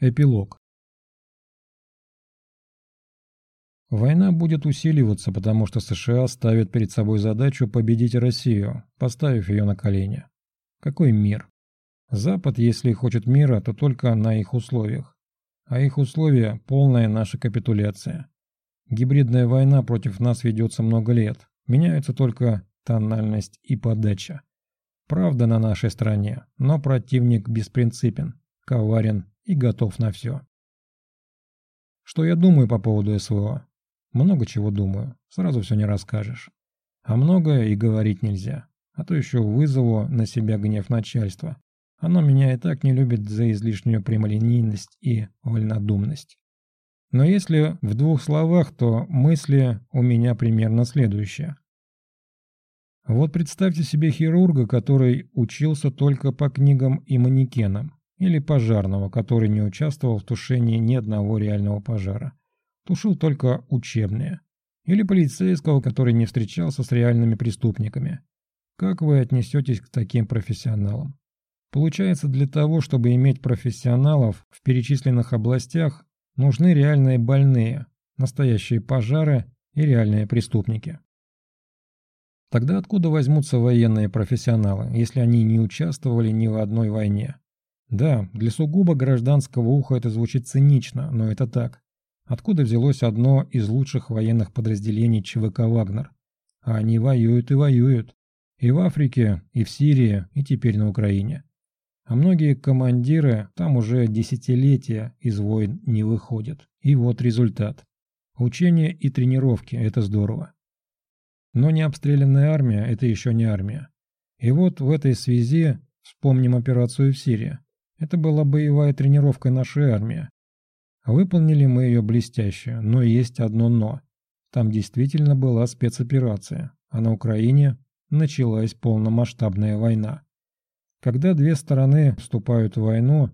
Эпилог. Война будет усиливаться, потому что США ставят перед собой задачу победить Россию, поставив ее на колени. Какой мир? Запад, если хочет мира, то только на их условиях. А их условия – полная наша капитуляция. Гибридная война против нас ведется много лет. Меняются только тональность и подача. Правда на нашей стороне, но противник беспринципен, коварен и готов на все. Что я думаю по поводу СВО? Много чего думаю, сразу все не расскажешь. А многое и говорить нельзя, а то еще вызову на себя гнев начальства. Оно меня и так не любит за излишнюю прямолинейность и вольнодумность. Но если в двух словах, то мысли у меня примерно следующие. Вот представьте себе хирурга, который учился только по книгам и манекенам. Или пожарного, который не участвовал в тушении ни одного реального пожара. Тушил только учебные. Или полицейского, который не встречался с реальными преступниками. Как вы отнесетесь к таким профессионалам? Получается, для того, чтобы иметь профессионалов в перечисленных областях, нужны реальные больные, настоящие пожары и реальные преступники. Тогда откуда возьмутся военные профессионалы, если они не участвовали ни в одной войне? Да, для сугубо гражданского уха это звучит цинично, но это так. Откуда взялось одно из лучших военных подразделений ЧВК «Вагнер»? А они воюют и воюют. И в Африке, и в Сирии, и теперь на Украине. А многие командиры там уже десятилетия из войн не выходят. И вот результат. Учения и тренировки – это здорово. Но не обстрелянная армия – это еще не армия. И вот в этой связи вспомним операцию в Сирии. Это была боевая тренировка нашей армии. Выполнили мы ее блестяще, но есть одно «но». Там действительно была спецоперация, а на Украине началась полномасштабная война. Когда две стороны вступают в войну,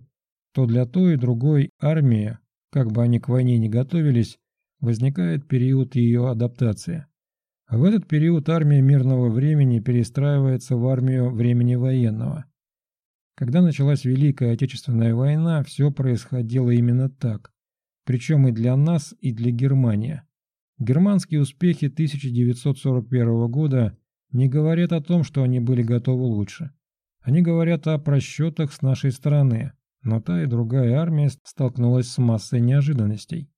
то для той и другой армии, как бы они к войне не готовились, возникает период ее адаптации. В этот период армия мирного времени перестраивается в армию времени военного. Когда началась Великая Отечественная война, все происходило именно так. Причем и для нас, и для Германии. Германские успехи 1941 года не говорят о том, что они были готовы лучше. Они говорят о просчетах с нашей стороны, но та и другая армия столкнулась с массой неожиданностей.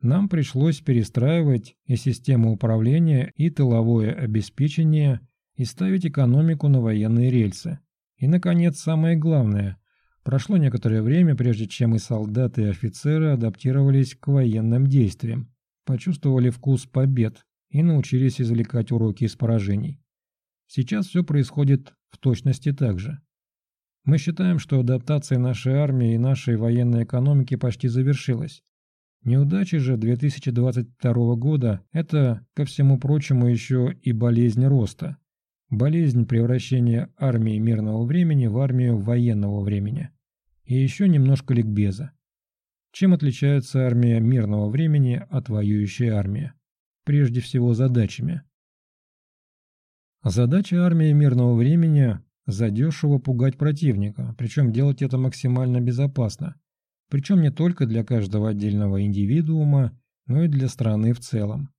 Нам пришлось перестраивать и систему управления, и тыловое обеспечение, и ставить экономику на военные рельсы. И, наконец, самое главное. Прошло некоторое время, прежде чем и солдаты, и офицеры адаптировались к военным действиям, почувствовали вкус побед и научились извлекать уроки из поражений. Сейчас все происходит в точности так же. Мы считаем, что адаптация нашей армии и нашей военной экономики почти завершилась. Неудачи же 2022 года – это, ко всему прочему, еще и болезнь роста – Болезнь превращения армии мирного времени в армию военного времени. И еще немножко ликбеза. Чем отличается армия мирного времени от воюющей армии? Прежде всего задачами. Задача армии мирного времени – задешево пугать противника, причем делать это максимально безопасно. Причем не только для каждого отдельного индивидуума, но и для страны в целом.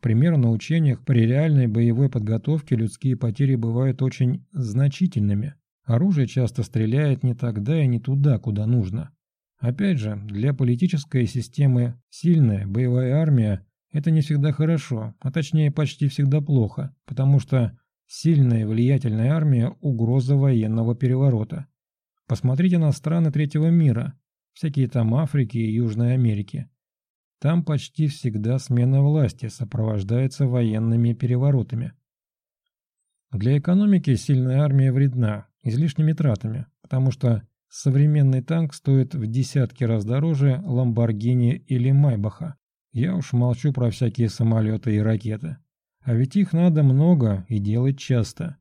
К примеру, на учениях при реальной боевой подготовке людские потери бывают очень значительными. Оружие часто стреляет не тогда и не туда, куда нужно. Опять же, для политической системы сильная боевая армия – это не всегда хорошо, а точнее почти всегда плохо, потому что сильная влиятельная армия – угроза военного переворота. Посмотрите на страны третьего мира, всякие там Африки и Южной Америки. Там почти всегда смена власти сопровождается военными переворотами. Для экономики сильная армия вредна излишними тратами, потому что современный танк стоит в десятки раз дороже Ламборгини или Майбаха. Я уж молчу про всякие самолеты и ракеты. А ведь их надо много и делать часто.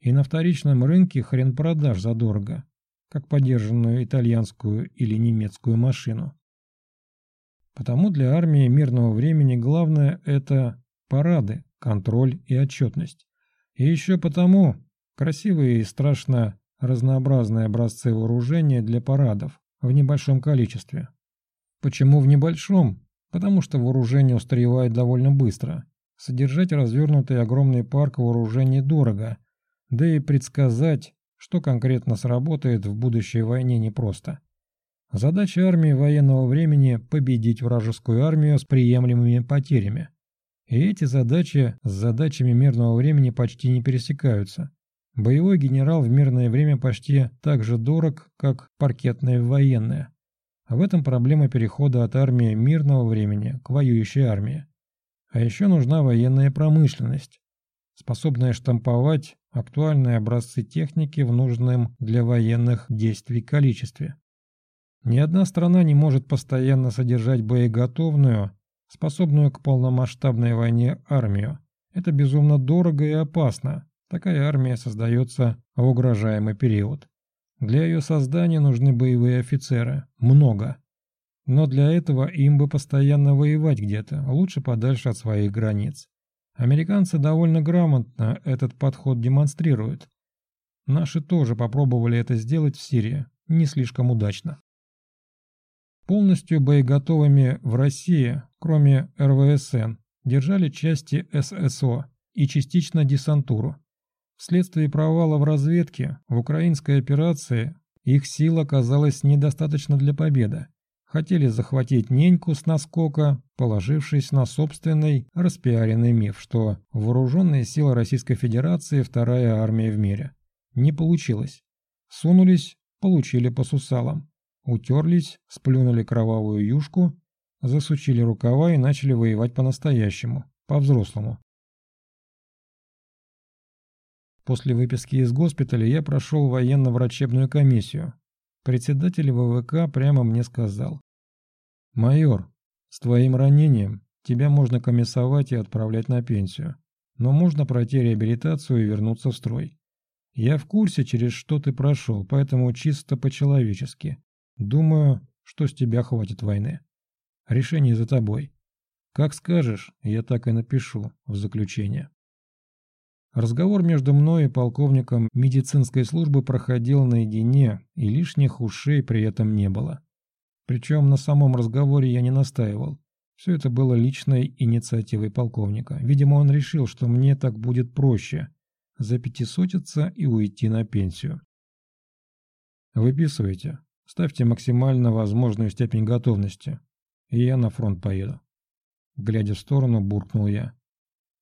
И на вторичном рынке хрен продаж задорого, как подержанную итальянскую или немецкую машину. Потому для армии мирного времени главное – это парады, контроль и отчетность. И еще потому красивые и страшно разнообразные образцы вооружения для парадов, в небольшом количестве. Почему в небольшом? Потому что вооружение устаревает довольно быстро. Содержать развернутый огромный парк вооружений дорого, да и предсказать, что конкретно сработает в будущей войне непросто. Задача армии военного времени – победить вражескую армию с приемлемыми потерями. И эти задачи с задачами мирного времени почти не пересекаются. Боевой генерал в мирное время почти так же дорог, как паркетное в военное. В этом проблема перехода от армии мирного времени к воюющей армии. А еще нужна военная промышленность, способная штамповать актуальные образцы техники в нужном для военных действий количестве. Ни одна страна не может постоянно содержать боеготовную, способную к полномасштабной войне армию. Это безумно дорого и опасно. Такая армия создается в угрожаемый период. Для ее создания нужны боевые офицеры. Много. Но для этого им бы постоянно воевать где-то, лучше подальше от своих границ. Американцы довольно грамотно этот подход демонстрируют. Наши тоже попробовали это сделать в Сирии, не слишком удачно. Полностью боеготовыми в России, кроме РВСН, держали части ССО и частично десантуру. Вследствие провала в разведке в украинской операции их сил оказалось недостаточно для победы. Хотели захватить неньку с наскока, положившись на собственный распиаренный миф, что вооруженные силы Российской Федерации – вторая армия в мире. Не получилось. Сунулись, получили по сусалам. Утерлись, сплюнули кровавую юшку, засучили рукава и начали воевать по-настоящему, по-взрослому. После выписки из госпиталя я прошел военно-врачебную комиссию. Председатель ВВК прямо мне сказал. «Майор, с твоим ранением тебя можно комиссовать и отправлять на пенсию, но можно пройти реабилитацию и вернуться в строй. Я в курсе, через что ты прошел, поэтому чисто по-человечески. Думаю, что с тебя хватит войны. Решение за тобой. Как скажешь, я так и напишу в заключение. Разговор между мной и полковником медицинской службы проходил наедине, и лишних ушей при этом не было. Причем на самом разговоре я не настаивал. Все это было личной инициативой полковника. Видимо, он решил, что мне так будет проще запятисотиться и уйти на пенсию. Выписывайте. Ставьте максимально возможную степень готовности, и я на фронт поеду. Глядя в сторону, буркнул я.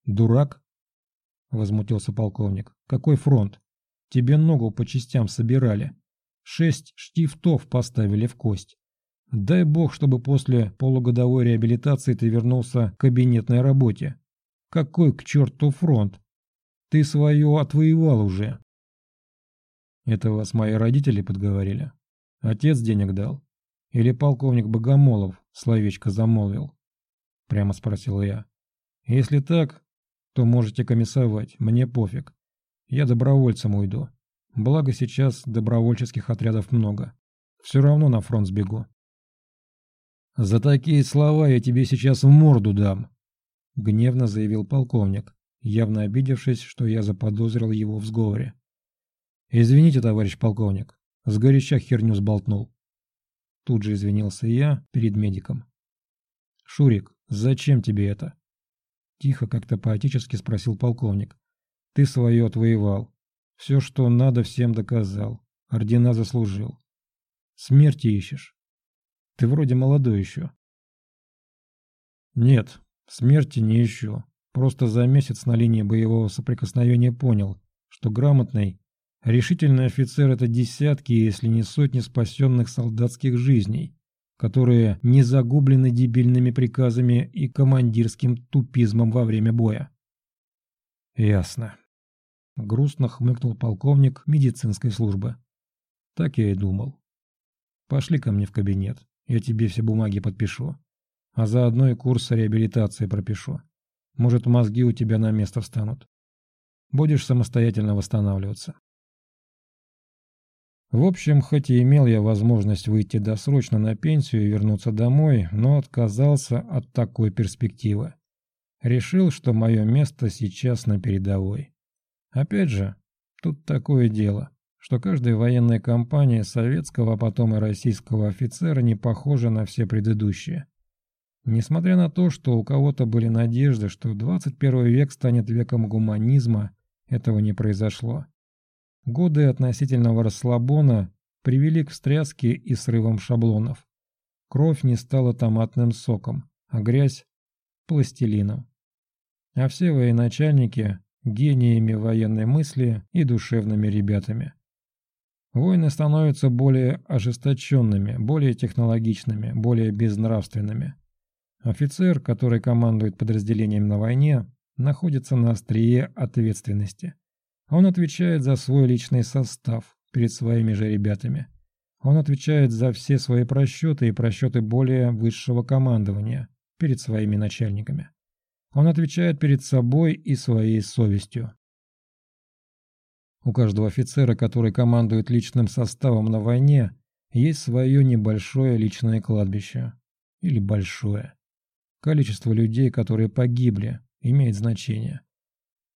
«Дурак?» — возмутился полковник. «Какой фронт? Тебе ногу по частям собирали. Шесть штифтов поставили в кость. Дай бог, чтобы после полугодовой реабилитации ты вернулся к кабинетной работе. Какой к черту фронт? Ты свое отвоевал уже». «Это вас мои родители подговорили?» Отец денег дал? Или полковник Богомолов словечко замолвил? Прямо спросил я. Если так, то можете комиссовать, мне пофиг. Я добровольцем уйду. Благо сейчас добровольческих отрядов много. Все равно на фронт сбегу. «За такие слова я тебе сейчас в морду дам», — гневно заявил полковник, явно обидевшись, что я заподозрил его в сговоре. «Извините, товарищ полковник, Сгоряча херню сболтнул. Тут же извинился я перед медиком. «Шурик, зачем тебе это?» Тихо, как-то поотечески спросил полковник. «Ты свое отвоевал. Все, что надо, всем доказал. Ордена заслужил. Смерти ищешь. Ты вроде молодой еще». «Нет, смерти не ищу. Просто за месяц на линии боевого соприкосновения понял, что грамотный Решительный офицер – это десятки, если не сотни спасенных солдатских жизней, которые не загублены дебильными приказами и командирским тупизмом во время боя. Ясно. Грустно хмыкнул полковник медицинской службы. Так я и думал. Пошли ко мне в кабинет, я тебе все бумаги подпишу. А заодно и курс реабилитации пропишу. Может, мозги у тебя на место встанут. Будешь самостоятельно восстанавливаться. В общем, хоть и имел я возможность выйти досрочно на пенсию и вернуться домой, но отказался от такой перспективы. Решил, что мое место сейчас на передовой. Опять же, тут такое дело. что каждая военная кампания советского, а потом и российского офицера не похожа на все предыдущие. Несмотря на то, что у кого-то были надежды, что 21 век станет веком гуманизма, этого не произошло. Годы относительного расслабона привели к встряске и срывам шаблонов. Кровь не стала томатным соком, а грязь – пластилином. А все военачальники – гениями военной мысли и душевными ребятами. Войны становятся более ожесточенными, более технологичными, более безнравственными. Офицер, который командует подразделением на войне, находится на острие ответственности. Он отвечает за свой личный состав перед своими же ребятами. Он отвечает за все свои просчеты и просчеты более высшего командования перед своими начальниками. Он отвечает перед собой и своей совестью. У каждого офицера, который командует личным составом на войне, есть свое небольшое личное кладбище. Или большое. Количество людей, которые погибли, имеет значение.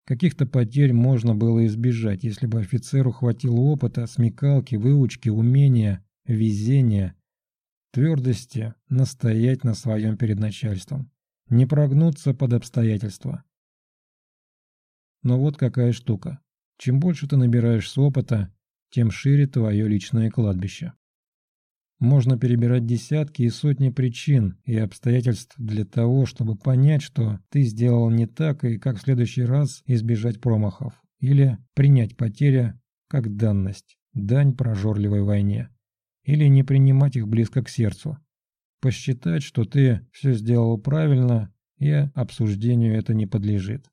Каких-то потерь можно было избежать, если бы офицеру хватило опыта, смекалки, выучки, умения, везения, твердости настоять на своем перед начальством, не прогнуться под обстоятельства. Но вот какая штука. Чем больше ты набираешь с опыта, тем шире твое личное кладбище. Можно перебирать десятки и сотни причин и обстоятельств для того, чтобы понять, что ты сделал не так и как в следующий раз избежать промахов. Или принять потеря как данность, дань прожорливой войне. Или не принимать их близко к сердцу. Посчитать, что ты все сделал правильно, и обсуждению это не подлежит.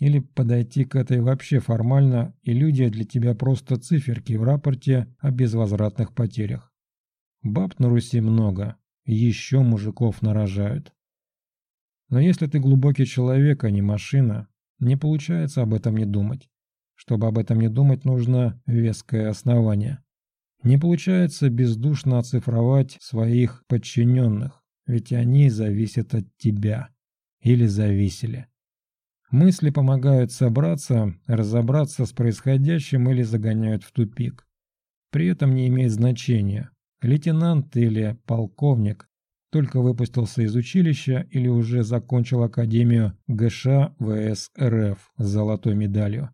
Или подойти к этой вообще формально, и люди для тебя просто циферки в рапорте о безвозвратных потерях. Баб на Руси много, еще мужиков нарожают. Но если ты глубокий человек, а не машина, не получается об этом не думать. Чтобы об этом не думать, нужно веское основание. Не получается бездушно оцифровать своих подчиненных, ведь они зависят от тебя. Или зависели. Мысли помогают собраться, разобраться с происходящим или загоняют в тупик. При этом не имеет значения, лейтенант или полковник только выпустился из училища или уже закончил Академию ГШ ВС РФ с золотой медалью.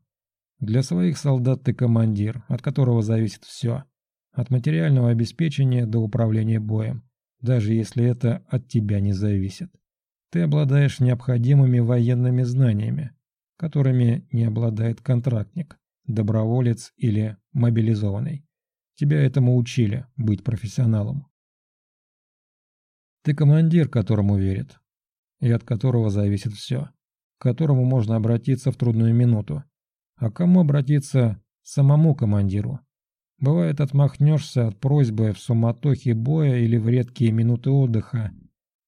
Для своих солдат ты командир, от которого зависит все. От материального обеспечения до управления боем, даже если это от тебя не зависит. Ты обладаешь необходимыми военными знаниями, которыми не обладает контрактник, доброволец или мобилизованный. Тебя этому учили, быть профессионалом. Ты командир, которому верит, и от которого зависит все, к которому можно обратиться в трудную минуту. А кому обратиться самому командиру? Бывает, отмахнешься от просьбы в суматохе боя или в редкие минуты отдыха,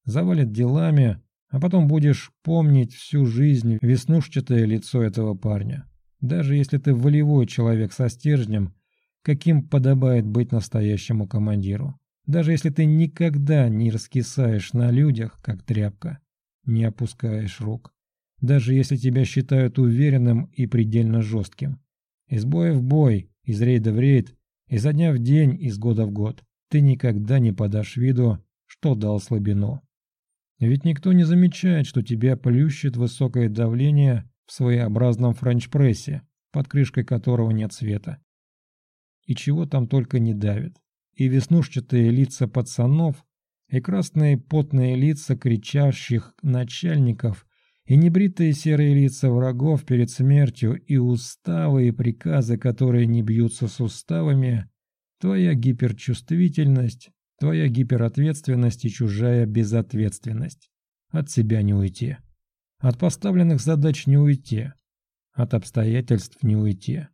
завалит делами, а потом будешь помнить всю жизнь веснушчатое лицо этого парня. Даже если ты волевой человек со стержнем, каким подобает быть настоящему командиру. Даже если ты никогда не раскисаешь на людях, как тряпка, не опускаешь рук. Даже если тебя считают уверенным и предельно жестким. Из боя в бой, из рейда в рейд, изо дня в день, из года в год, ты никогда не подашь виду, что дал слабину. Ведь никто не замечает, что тебя плющит высокое давление в своеобразном френч-прессе, под крышкой которого нет света. И чего там только не давит. И веснушчатые лица пацанов, и красные потные лица кричащих начальников, и небритые серые лица врагов перед смертью, и уставы и приказы, которые не бьются с уставами, твоя гиперчувствительность, Твоя гиперответственность и чужая безответственность. От себя не уйти. От поставленных задач не уйти. От обстоятельств не уйти.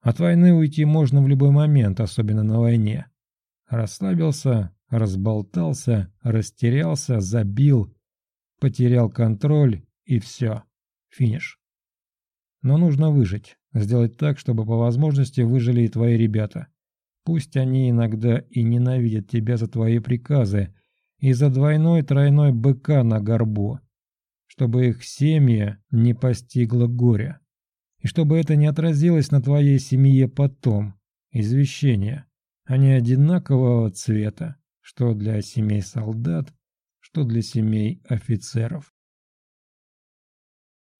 От войны уйти можно в любой момент, особенно на войне. Расслабился, разболтался, растерялся, забил, потерял контроль и все. Финиш. Но нужно выжить, сделать так, чтобы по возможности выжили и твои ребята. Пусть они иногда и ненавидят тебя за твои приказы и за двойной-тройной быка на горбу, чтобы их семья не постигла горя. И чтобы это не отразилось на твоей семье потом. Извещение. Они одинакового цвета, что для семей солдат, что для семей офицеров.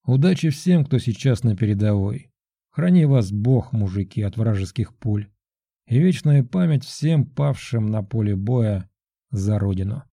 Удачи всем, кто сейчас на передовой. Храни вас Бог, мужики, от вражеских пуль. И вечная память всем павшим на поле боя за Родину.